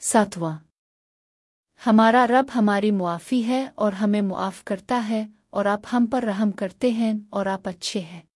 सातवां। हमारा रब हमारी मुआफ़ी है और हमें मुआफ़ करता है और आप हम पर रहम करते हैं और आप अच्छे हैं।